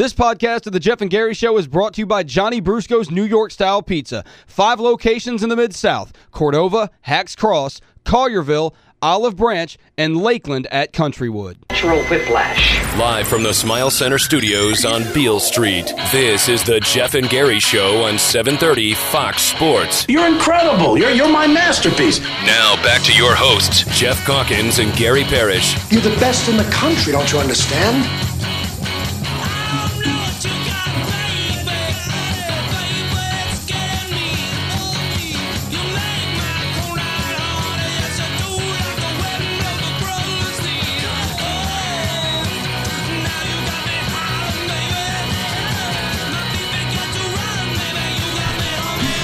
This podcast of the Geoff and Gary Show is brought to you by Johnny Brusco's New York Style Pizza. Five locations in the Mid-South. Cordova, Hacks Cross, Collierville, Olive Branch, and Lakeland at Countrywood. Natural whiplash. Live from the Smile Center Studios on Beale Street, this is the Geoff and Gary Show on 730 Fox Sports. You're incredible. You're, you're my masterpiece. Now back to your hosts, Geoff Calkins and Gary Parrish. You're the best in the country, don't you understand?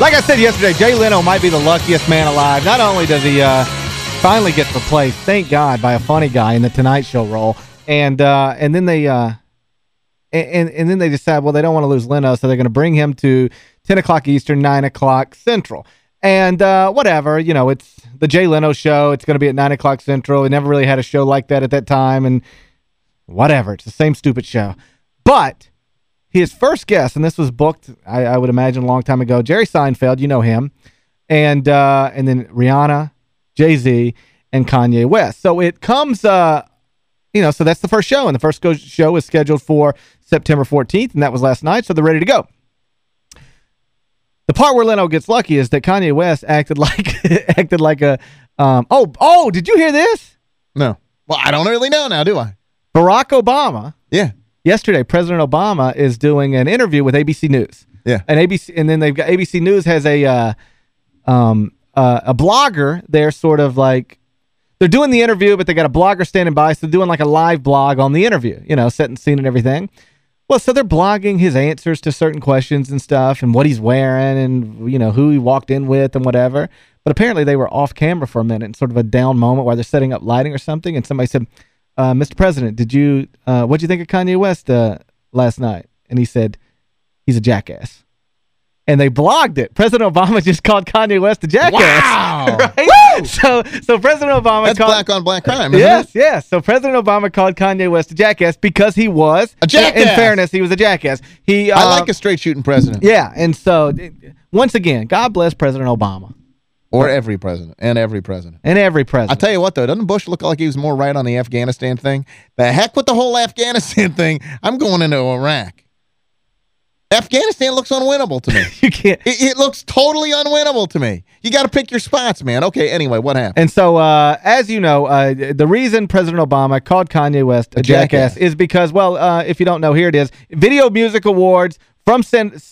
Like I said yesterday, Jay Leno might be the luckiest man alive. Not only does he uh, finally get replaced, thank God, by a funny guy in the Tonight Show role, and uh, and then they uh, and and then they decide, well, they don't want to lose Leno, so they're going to bring him to 10 o'clock Eastern, 9 o'clock Central. And uh, whatever, you know, it's the Jay Leno show. It's going to be at 9 o'clock Central. They never really had a show like that at that time, and whatever. It's the same stupid show. But his first guest, and this was booked, I, I, would imagine, a long time ago, Jerry Seinfeld, you know him, and uh, and then Rihanna, Jay-Z, and Kanye West. So it comes, uh, you know, so that's the first show, and the first show is scheduled for September 14th, and that was last night, so they're ready to go. The part where Leno gets lucky is that Kanye West acted like acted like a um, oh oh did you hear this? No. Well, I don't really know now, do I? Barack Obama. Yeah yesterday, President Obama is doing an interview with ABC News. Yeah. And ABC and then they've got ABC News has a uh, um uh, a blogger They're sort of like they're doing the interview, but they got a blogger standing by, so they're doing like a live blog on the interview, you know, setting scene and everything. Well, so they're blogging his answers to certain questions and stuff and what he's wearing and, you know, who he walked in with and whatever. But apparently they were off camera for a minute, sort of a down moment while they're setting up lighting or something, and somebody said, uh, Mr. President, did you, uh, what'd you think of Kanye West uh, last night? And he said, he's a jackass. And they blogged it. President Obama just called Kanye West a jackass. Wow. right? So so President Obama That's called, black on black crime, Yes, it? yes. So President Obama called Kanye West a jackass because he was a jackass. In fairness, he was a jackass. He I like a straight shooting president. Yeah, and so once again, God bless President Obama. Or every president. And every president. And every president. I'll tell you what, though. Doesn't Bush look like he was more right on the Afghanistan thing? The heck with the whole Afghanistan thing. I'm going into Iraq. Afghanistan looks unwinnable to me. you can't. It, it, looks totally unwinnable to me. You got to pick your spots, man. Okay, anyway, what happened? And so, uh, as you know, uh, the reason President Obama called Kanye West a, a jackass. jackass. is because, well, uh, if you don't know, here it is. Video Music Awards from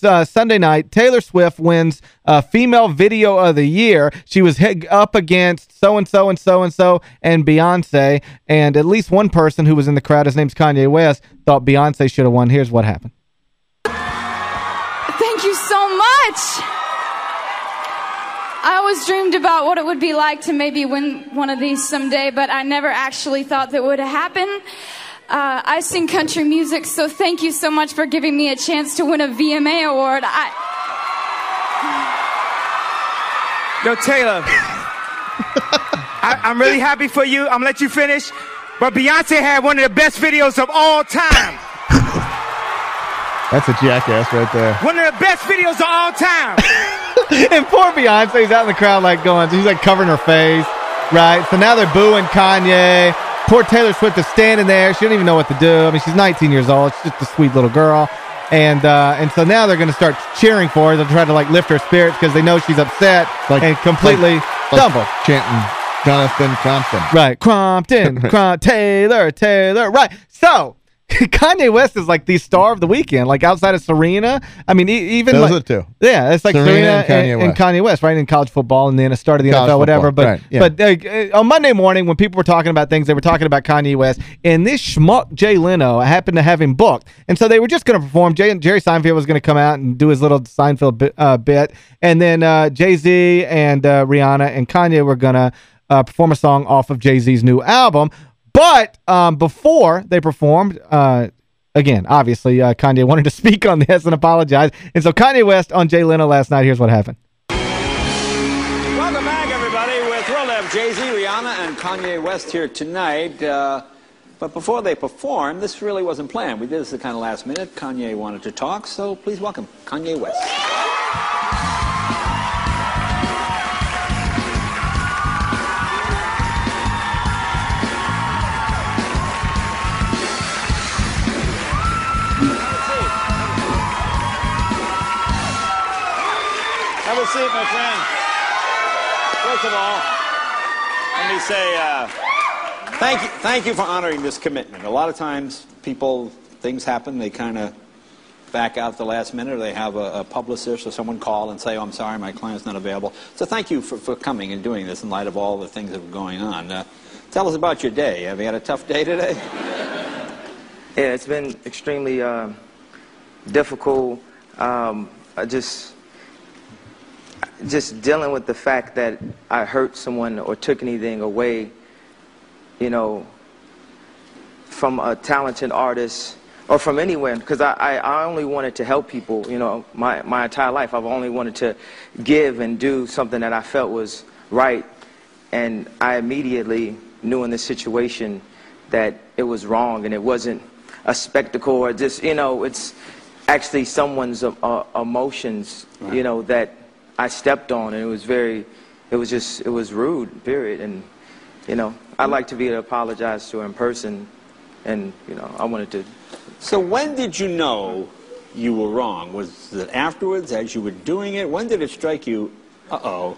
uh, Sunday night, Taylor Swift wins uh, Female Video of the Year. She was up against so-and-so and so-and-so and Beyonce, and at least one person who was in the crowd, his name's Kanye West, thought Beyonce should have won. Here's what happened. Thank you so much. I always dreamed about what it would be like to maybe win one of these someday, but I never actually thought that would happen. Uh, I sing country music, so thank you so much for giving me a chance to win a VMA award. I... Yo, Taylor, I, am really happy for you. I'm gonna let you finish. But Beyonce had one of the best videos of all time. That's a jackass right there. One of the best videos of all time. and poor Beyonce's out in the crowd like going, she's like covering her face, right? So now they're booing Kanye. Poor Taylor Swift is standing there. She doesn't even know what to do. I mean, she's 19 years old. She's just a sweet little girl. And uh, and so now they're going to start cheering for her. They'll try to like lift her spirits because they know she's upset like, and completely like, stumble. Like chanting Jonathan Crompton. Right. Crompton. Crom Taylor. Taylor. Right. So Kanye West is like the star of the weekend, like outside of Serena. I mean, even Those like, are two. Yeah, it's like Serena, Serena and, Kanye and, and, Kanye West, right? In college football and then a start of the college NFL, whatever. But right, yeah. but uh, on Monday morning, when people were talking about things, they were talking about Kanye West. And this schmuck Jay Leno happened to have him booked. And so they were just going to perform. Jay, Jerry Seinfeld was going to come out and do his little Seinfeld bit. Uh, bit. And then uh, Jay-Z and uh, Rihanna and Kanye were going to uh, perform a song off of Jay-Z's new album. But um, before they performed, uh, again, obviously, uh, Kanye wanted to speak on this and apologize. And so Kanye West on Jay Leno last night, here's what happened. Welcome back, everybody. We're thrilled to have Jay-Z, Rihanna, and Kanye West here tonight. Uh, But before they perform, this really wasn't planned. We did this at kind of last minute. Kanye wanted to talk, so please welcome Kanye West. Have a seat, my friend. First of all, let me say uh, thank you, thank you for honoring this commitment. A lot of times, people, things happen, they kind of back out the last minute, or they have a, a publicist or someone call and say, oh, I'm sorry, my client's not available. So thank you for, for coming and doing this in light of all the things that were going on. Uh, tell us about your day. Have you had a tough day today? Yeah, it's been extremely uh, difficult. Um, I just, just dealing with the fact that I hurt someone or took anything away, you know, from a talented artist or from anywhere, because I, I, I only wanted to help people, you know, my, my entire life. I've only wanted to give and do something that I felt was right. And I immediately knew in this situation that it was wrong and it wasn't a spectacle or just, you know, it's actually someone's uh, emotions, you know, that I stepped on. And it was very, it was just, it was rude, period. And, you know, I'd like to be able to apologize to her in person. And, you know, I wanted to. So when did you know you were wrong? Was it afterwards, as you were doing it? When did it strike you, uh-oh?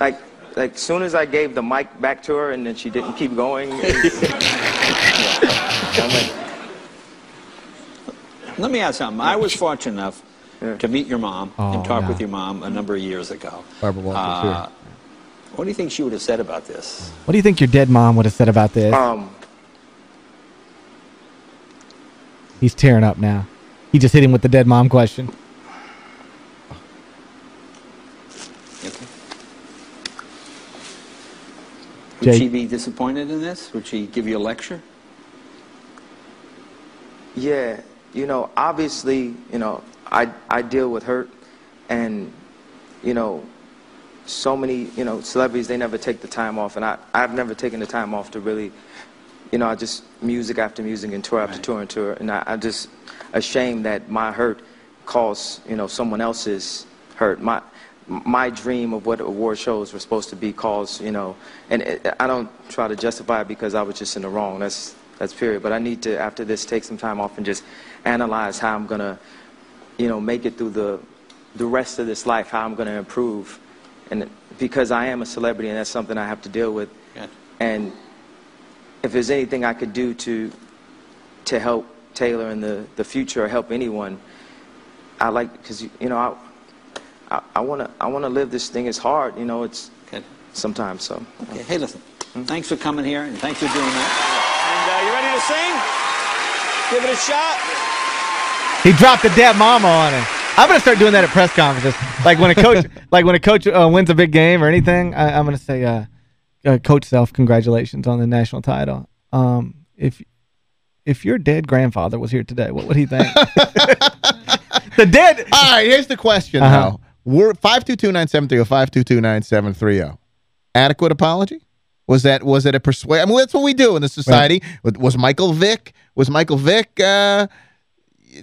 Like, like soon as I gave the mic back to her and then she didn't keep going. I'm like, Let me ask something. I was fortunate enough to meet your mom Oh, and talk yeah. with your mom a number of years ago. Barbara Walters, Uh, sure. What do you think she would have said about this? What do you think your dead mom would have said about this? um, He's tearing up now. He just hit him with the dead mom question. Would Jake. she be disappointed in this? Would she give you a lecture? Yeah, you know, obviously, you know, I I deal with hurt, and you know, so many you know celebrities they never take the time off, and I I've never taken the time off to really, you know, I just music after music and tour after tour and tour, and I, I'm just ashamed that my hurt caused you know someone else's hurt. My my dream of what award shows were supposed to be caused, you know, and it, I don't try to justify it because I was just in the wrong. That's that's period. But I need to after this take some time off and just analyze how I'm gonna, you know, make it through the the rest of this life. How I'm gonna improve, and because I am a celebrity and that's something I have to deal with. And if there's anything I could do to to help Taylor in the the future or help anyone, I like because you know I. I- I want to I want to live this thing. It's hard, you know. It's sometimes so. Okay. Hey, listen. Thanks for coming here, and thanks for doing that. And uh, you ready to sing? Give it a shot. He dropped the dead mama on him. I'm gonna start doing that at press conferences. Like when a coach, like when a coach uh, wins a big game or anything, I, I'm gonna say, uh, uh, Coach Self, congratulations on the national title. Um, if if your dead grandfather was here today, what would he think? the dead. All right, here's the question Uh-huh. now. We're 522-9730, 522-9730. Adequate apology? Was that was it a persuade? I mean, that's what we do in the society. Was- Was Michael Vick was Michael Vick uh,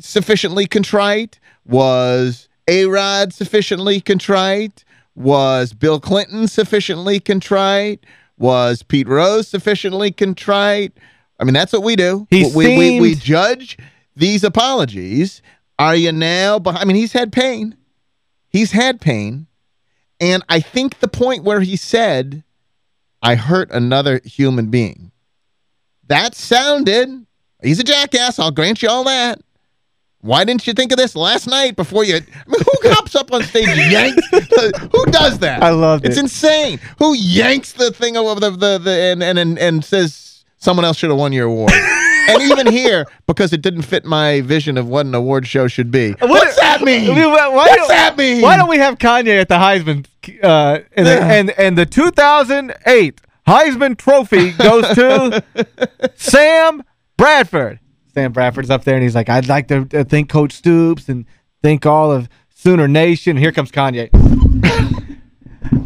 sufficiently contrite? Was A-Rod sufficiently contrite? Was Bill Clinton sufficiently contrite? Was Pete Rose sufficiently contrite? I mean, that's what we do. He we, we, we judge these apologies. Are you now behind? I mean, he's had pain. He's had pain. And I think the point where he said, I hurt another human being. That sounded, he's a jackass, I'll grant you all that. Why didn't you think of this last night before you, I mean, who hops up on stage and yanks, who does that? I love it. It's insane. Who yanks the thing over the, the, the and, and, and, and says someone else should have won your award? and even here, because it didn't fit my vision of what an award show should be. What's that mean? Why What's don't- that mean? Why don't we have Kanye at the Heisman? Uh, and, the, and and the 2008 Heisman Trophy goes to Sam Bradford. Sam Bradford's up there, and he's like, "I'd like to thank Coach Stoops and thank all of Sooner Nation." Here comes Kanye.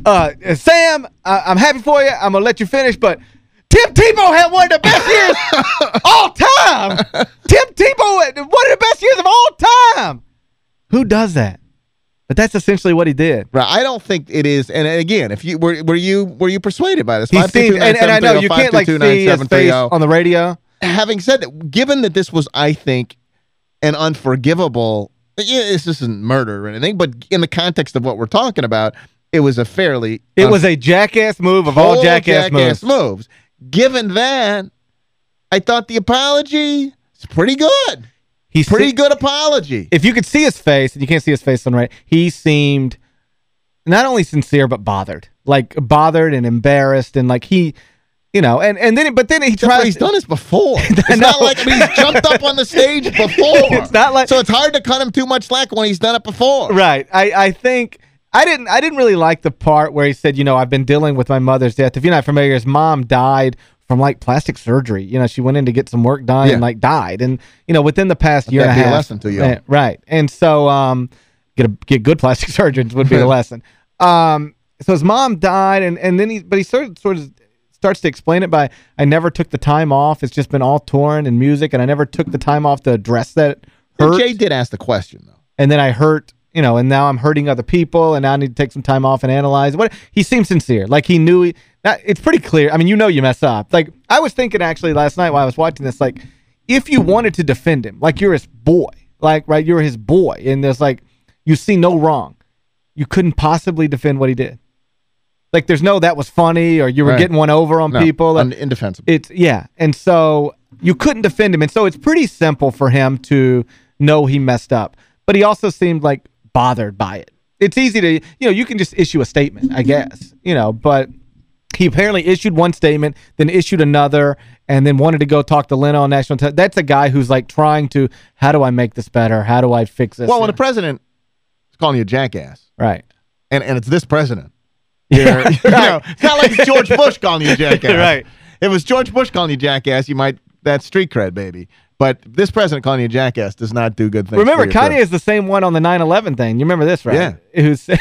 uh, Sam, I- I'm happy for you. I'm gonna let you finish, but. Tim Tebow had one of the best years all time. Tim Tebow had one of the best years of all time. Who does that? But that's essentially what he did. Right. I don't think it is. And again, if you were were you were you persuaded by this? He seemed, and, and I know you can't like see his face on the radio. Having said that, given that this was, I think, an unforgivable. This isn't murder or anything, but in the context of what we're talking about, it was a fairly... It was a jackass move of all jackass, jackass moves. moves. Given that, I thought the apology is pretty good. He's pretty good apology. If you could see his face, and you can't see his face on right, he seemed not only sincere but bothered. Like bothered and embarrassed and like he you know, and and then but then he tries. He's done this before. It's not like he's jumped up on the stage before. It's not like so. It's hard to cut him too much slack when he's done it before. Right. I I think I didn't I didn't really like the part where he said, you know, I've been dealing with my mother's death. If you're not familiar, his mom died from like plastic surgery. You know, she went in to get some work done yeah. and like died. And you know, within the past Let year and a half. lesson to you. Uh, right. And so um get a get good plastic surgeons would be the lesson. Um so his mom died and and then he but he sort of sort of starts to explain it by I never took the time off. It's just been all torn and music and I never took the time off to address that hurt. Jay did ask the question though. And then I hurt you know, and now I'm hurting other people, and now I need to take some time off and analyze. What he seems sincere, like he knew. He, it's pretty clear. I mean, you know, you mess up. Like I was thinking actually last night while I was watching this, like if you wanted to defend him, like you're his boy, like right, you're his boy, and there's like you see no wrong, you couldn't possibly defend what he did. Like there's no that was funny or you were right. getting one over on no, people. indefensible. It's yeah, and so you couldn't defend him, and so it's pretty simple for him to know he messed up. But he also seemed like bothered by it. It's easy to, you know, you can just issue a statement, I guess, you know, but he apparently issued one statement, then issued another, and then wanted to go talk to Leno on national television. That's a guy who's like trying to, how do I make this better? How do I fix this? Well, when the president is calling you a jackass. Right. And and it's this president. Yeah. you know, it's not like George Bush calling you a jackass. right. If it was George Bush calling you jackass, you might, that's street cred, baby. But this president calling you a jackass does not do good things. Remember, Kanye is the same one on the 9-11 thing. You remember this, right? Yeah. Who said,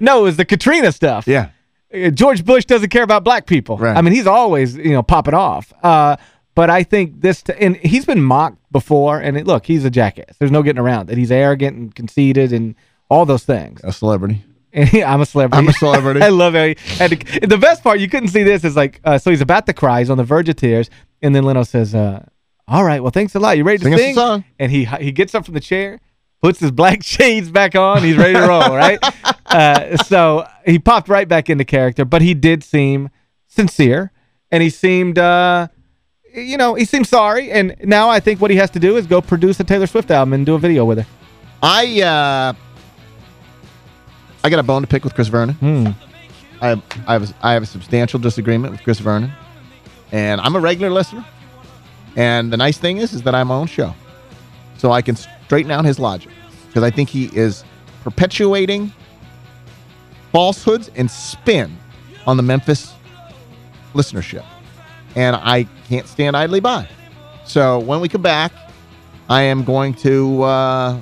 no, it was the Katrina stuff. Yeah. Uh, George Bush doesn't care about black people. Right. I mean, he's always, you know, popping off. Uh, but I think this, and he's been mocked before, and it, look, he's a jackass. There's no getting around that. He's arrogant and conceited and all those things. A celebrity. And I'm a celebrity. I'm a celebrity. I love it. To, the best part, you couldn't see this, is like, uh, so he's about to cry. He's on the verge of tears. And then Leno says, uh, all right, well, thanks a lot. You ready to sing? sing? song. And he he gets up from the chair, puts his black shades back on. He's ready to roll, right? Uh, so he popped right back into character, but he did seem sincere, and he seemed, uh, you know, he seemed sorry. And now I think what he has to do is go produce a Taylor Swift album and do a video with her. I, uh, I got a bone to pick with Chris Vernon. Hmm. I, have, I, have a, I have a substantial disagreement with Chris Vernon, and I'm a regular listener. And the nice thing is, is that I'm my own show. So I can straighten out his logic. Because I think he is perpetuating falsehoods and spin on the Memphis listenership. And I can't stand idly by. So when we come back, I am going to uh,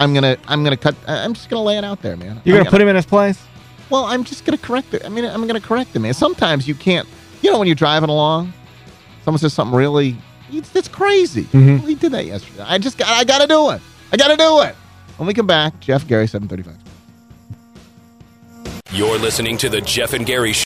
I'm gonna I'm gonna cut I'm just gonna lay it out there, man. You're gonna, gonna put him in his place? Well, I'm just gonna correct it. I mean I'm gonna correct him, man. Sometimes you can't you know when you're driving along someone says something really, it's, crazy. Mm -hmm. We did that yesterday. I just got, I got to do it. I got to do it. When we come back, Geoff Gary, 735. You're listening to the Geoff and Gary Show.